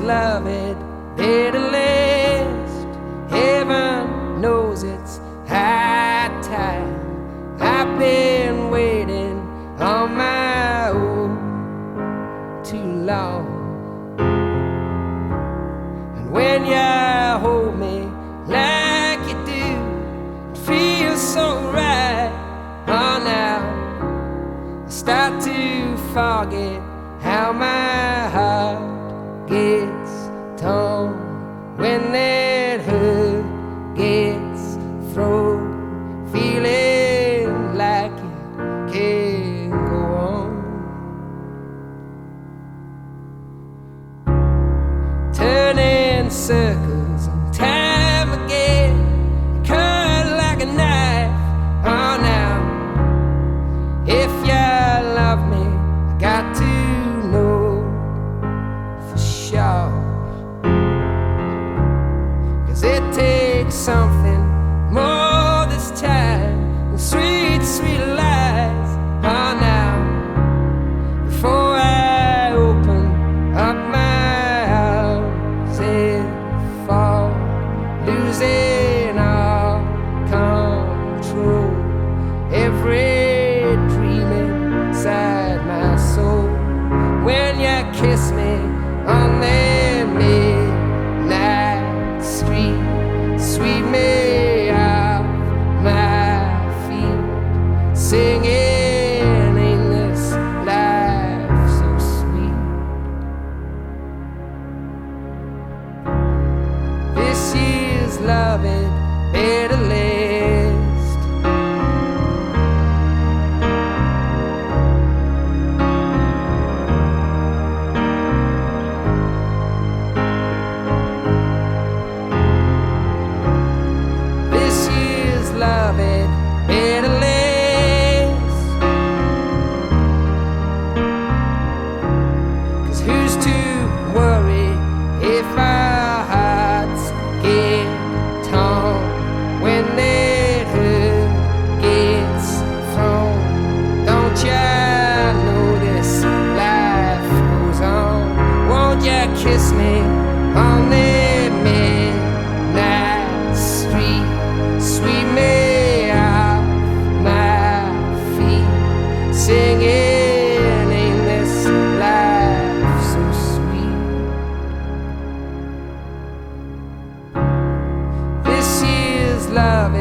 love it, better last. Heaven knows it's high time. I've been waiting on my own too long. And when you hold me like you do, it feels so right. Oh, now I start to forget how my heart gets Circles and time again, cut like a knife. Oh, now if you love me, I got to know for sure. Cause it takes something Kiss me on that midnight street, sweep me off my feet, singing, Ain't this life so sweet? This year's loving better last. Kiss me on that midnight street? Sweep me off my feet, singing, Ain't this life so sweet? This year's love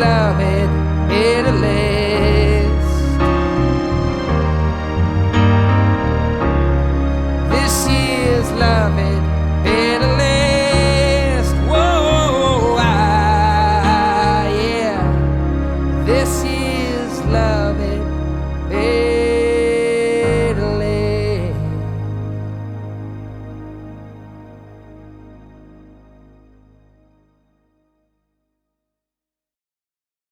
love it, it'll last. This year's love it, it'll last. Whoa, ah, yeah. This year.